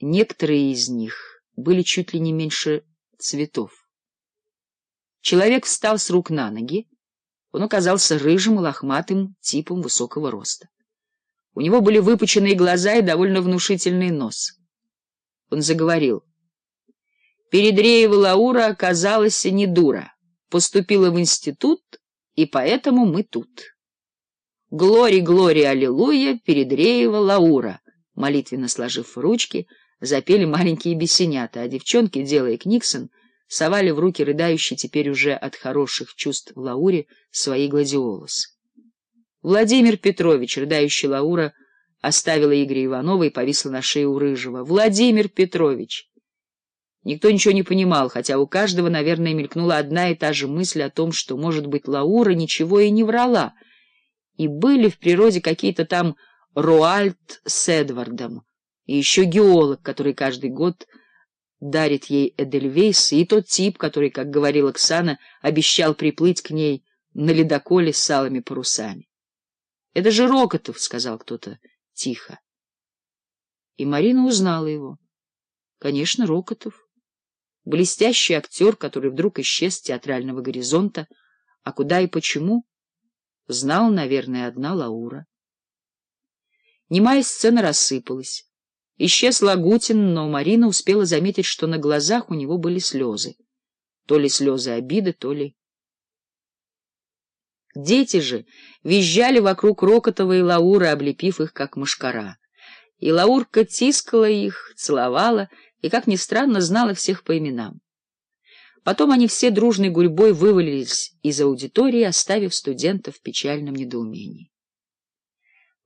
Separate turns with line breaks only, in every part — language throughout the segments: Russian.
Некоторые из них были чуть ли не меньше цветов. Человек встал с рук на ноги. Он оказался рыжим и лохматым типом высокого роста. У него были выпученные глаза и довольно внушительный нос. Он заговорил. Передреева Лаура оказалась не дура. Поступила в институт, и поэтому мы тут. «Глори, глори, аллилуйя, Передреева Лаура», молитвенно сложив ручки, — Запели маленькие бесенята, а девчонки, делая книксон, совали в руки рыдающей теперь уже от хороших чувств Лауре свои гладиолусы. Владимир Петрович, рыдающий Лаура, оставила Игоря Иванова и повисла на шее у Рыжего. «Владимир Петрович!» Никто ничего не понимал, хотя у каждого, наверное, мелькнула одна и та же мысль о том, что, может быть, Лаура ничего и не врала, и были в природе какие-то там Руальд с Эдвардом и еще геолог, который каждый год дарит ей Эдельвейс, и тот тип, который, как говорила Оксана, обещал приплыть к ней на ледоколе с алыми парусами. — Это же Рокотов, — сказал кто-то тихо. И Марина узнала его. Конечно, Рокотов. Блестящий актер, который вдруг исчез с театрального горизонта, а куда и почему, знал, наверное, одна Лаура. Немая сцена рассыпалась. Исчез Лагутин, но Марина успела заметить, что на глазах у него были слезы. То ли слезы обиды, то ли... Дети же визжали вокруг Рокотова и Лауры, облепив их, как мышкара. И Лаурка тискала их, целовала и, как ни странно, знала всех по именам. Потом они все дружной гурьбой вывалились из аудитории, оставив студентов в печальном недоумении.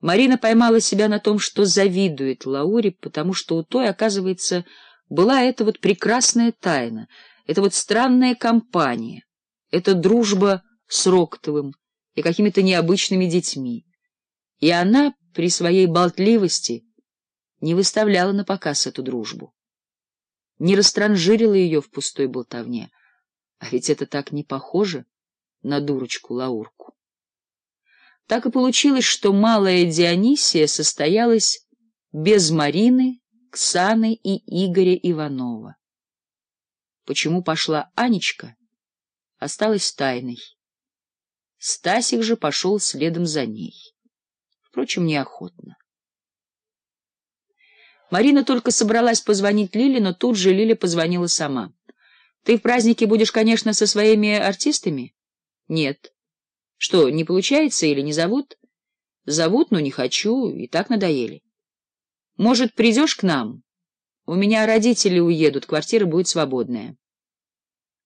Марина поймала себя на том, что завидует Лауре, потому что у той, оказывается, была эта вот прекрасная тайна, эта вот странная компания, эта дружба с Роктовым и какими-то необычными детьми. И она при своей болтливости не выставляла на показ эту дружбу, не растранжирила ее в пустой болтовне. А ведь это так не похоже на дурочку Лаурку. Так и получилось, что малая Дионисия состоялась без Марины, Ксаны и Игоря Иванова. Почему пошла Анечка, осталась тайной. Стасик же пошел следом за ней. Впрочем, неохотно. Марина только собралась позвонить Лиле, но тут же Лиля позвонила сама. — Ты в празднике будешь, конечно, со своими артистами? — Нет. Что, не получается или не зовут? Зовут, но не хочу, и так надоели. Может, придешь к нам? У меня родители уедут, квартира будет свободная.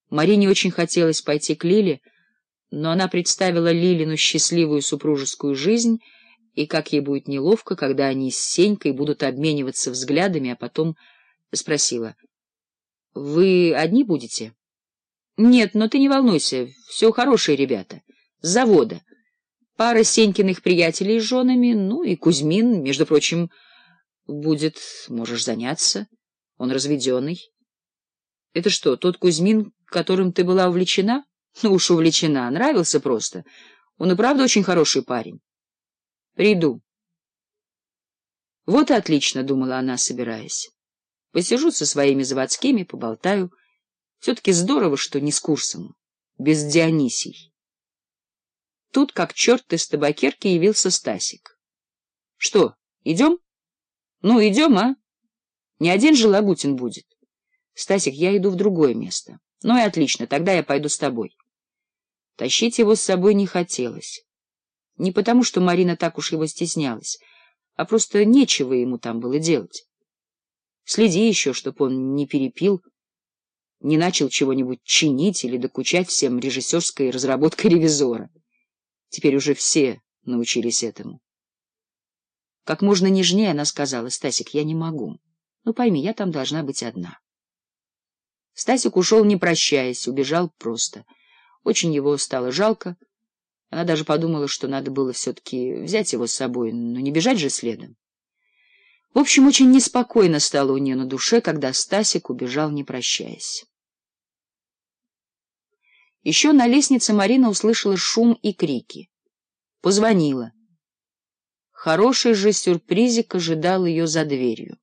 Марине очень хотелось пойти к Лиле, но она представила Лилину счастливую супружескую жизнь, и как ей будет неловко, когда они с Сенькой будут обмениваться взглядами, а потом спросила. — Вы одни будете? — Нет, но ты не волнуйся, все хорошие ребята завода. Пара Сенькиных приятелей с женами, ну и Кузьмин, между прочим, будет, можешь заняться. Он разведенный. Это что, тот Кузьмин, которым ты была увлечена? Ну уж увлечена, нравился просто. Он и правда очень хороший парень. Приду. Вот и отлично, — думала она, собираясь. Посижу со своими заводскими, поболтаю. Все-таки здорово, что не с курсом, без Дионисий. Тут, как черт из табакерки, явился Стасик. — Что, идем? — Ну, идем, а? Не один же Лагутин будет. — Стасик, я иду в другое место. — Ну и отлично, тогда я пойду с тобой. Тащить его с собой не хотелось. Не потому, что Марина так уж его стеснялась, а просто нечего ему там было делать. Следи еще, чтоб он не перепил, не начал чего-нибудь чинить или докучать всем режиссерской разработкой ревизора. Теперь уже все научились этому. Как можно нежнее она сказала, «Стасик, я не могу. Ну пойми, я там должна быть одна». Стасик ушел, не прощаясь, убежал просто. Очень его стало жалко. Она даже подумала, что надо было все-таки взять его с собой, но не бежать же следом. В общем, очень неспокойно стало у нее на душе, когда Стасик убежал, не прощаясь. Еще на лестнице Марина услышала шум и крики. Позвонила. Хороший же сюрпризик ожидал ее за дверью.